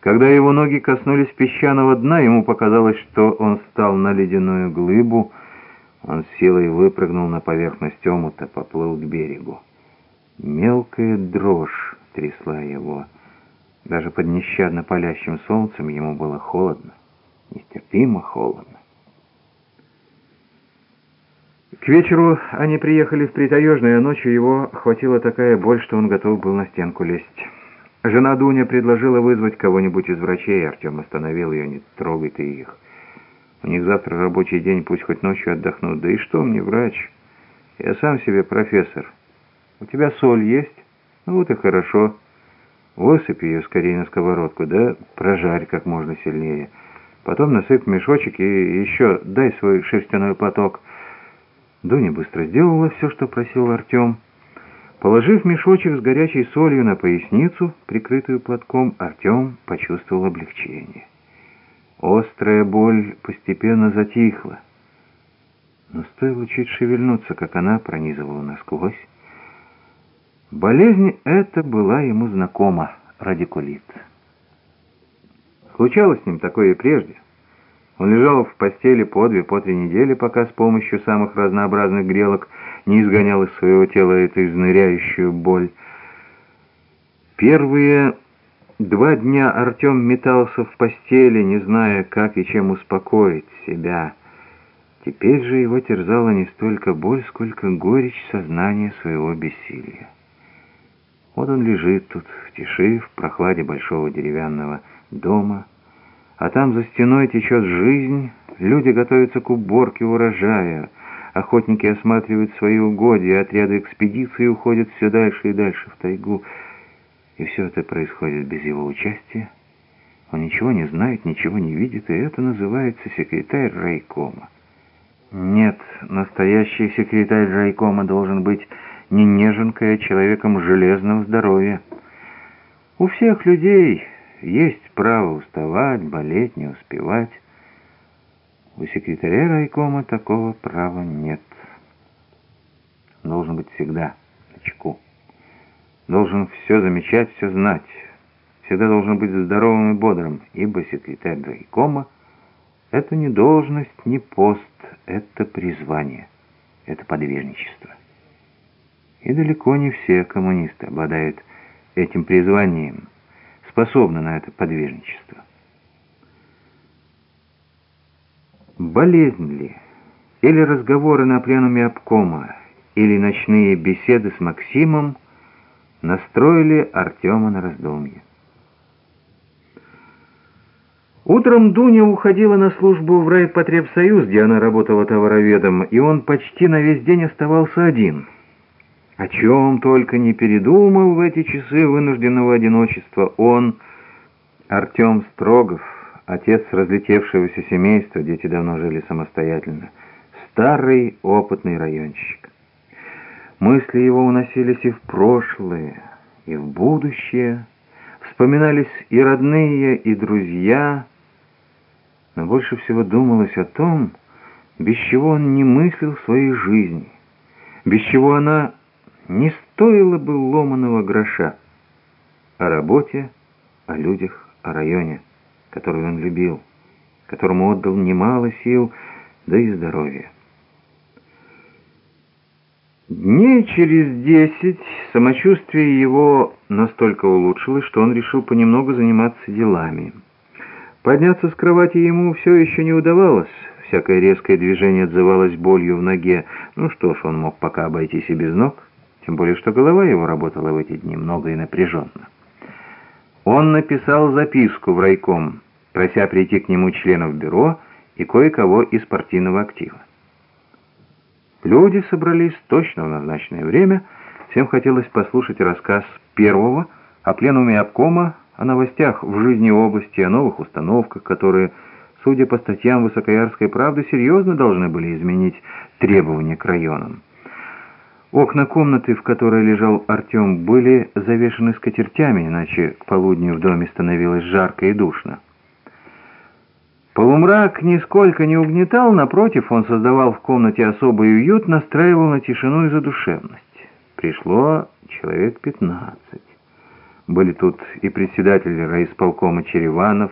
Когда его ноги коснулись песчаного дна, ему показалось, что он встал на ледяную глыбу. Он силой выпрыгнул на поверхность омута, поплыл к берегу. Мелкая дрожь трясла его. Даже под нещадно палящим солнцем ему было холодно, нестерпимо холодно. К вечеру они приехали в Притаежное, а ночью его хватила такая боль, что он готов был на стенку лезть. Жена Дуня предложила вызвать кого-нибудь из врачей, Артем остановил ее, не трогай ты их. У них завтра рабочий день, пусть хоть ночью отдохнут. Да и что мне врач? Я сам себе профессор. У тебя соль есть? Ну вот и хорошо. Высыпь ее скорее на сковородку, да прожарь как можно сильнее. Потом насыпь мешочек и еще дай свой шерстяной платок. Дуня быстро сделала все, что просил Артем. Положив мешочек с горячей солью на поясницу, прикрытую платком, Артем почувствовал облегчение. Острая боль постепенно затихла. Но стоило чуть шевельнуться, как она пронизывала насквозь. Болезнь эта была ему знакома, радикулит. Случалось с ним такое и прежде. Он лежал в постели по две, по три недели, пока с помощью самых разнообразных грелок не изгонял из своего тела эту изныряющую боль. Первые два дня Артем метался в постели, не зная, как и чем успокоить себя. Теперь же его терзала не столько боль, сколько горечь сознания своего бессилия. Вот он лежит тут, в тиши, в прохладе большого деревянного дома, а там за стеной течет жизнь, люди готовятся к уборке урожая, Охотники осматривают свои угодья, отряды экспедиции уходят все дальше и дальше в тайгу. И все это происходит без его участия. Он ничего не знает, ничего не видит, и это называется секретарь райкома. Нет, настоящий секретарь райкома должен быть не неженкой, а человеком железного здоровья. У всех людей есть право уставать, болеть, не успевать. У секретаря райкома такого права нет. Должен быть всегда на чеку. Должен все замечать, все знать. Всегда должен быть здоровым и бодрым, ибо секретарь райкома — это не должность, не пост, это призвание, это подвижничество. И далеко не все коммунисты обладают этим призванием, способны на это подвижничество. Болезнь ли? Или разговоры на пленуме обкома, или ночные беседы с Максимом настроили Артема на раздумье. Утром Дуня уходила на службу в райпотребсоюз, где она работала товароведом, и он почти на весь день оставался один. О чем только не передумал в эти часы вынужденного одиночества он, Артем Строгов, Отец разлетевшегося семейства, дети давно жили самостоятельно. Старый опытный районщик. Мысли его уносились и в прошлое, и в будущее. Вспоминались и родные, и друзья. Но больше всего думалось о том, без чего он не мыслил своей жизни, без чего она не стоила бы ломаного гроша. О работе, о людях, о районе которую он любил, которому отдал немало сил, да и здоровья. Дней через десять самочувствие его настолько улучшилось, что он решил понемногу заниматься делами. Подняться с кровати ему все еще не удавалось. Всякое резкое движение отзывалось болью в ноге. Ну что ж, он мог пока обойтись и без ног. Тем более, что голова его работала в эти дни много и напряженно. Он написал записку в райком, прося прийти к нему членов бюро и кое-кого из партийного актива. Люди собрались точно в назначенное время. Всем хотелось послушать рассказ первого о пленуме обкома, о новостях в жизни области, о новых установках, которые, судя по статьям Высокоярской правды, серьезно должны были изменить требования к районам. Окна комнаты, в которой лежал Артем, были завешены скатертями, иначе к полудню в доме становилось жарко и душно. Полумрак нисколько не угнетал, напротив, он создавал в комнате особый уют, настраивал на тишину и задушевность. Пришло человек пятнадцать. Были тут и председатель райисполкома Череванов,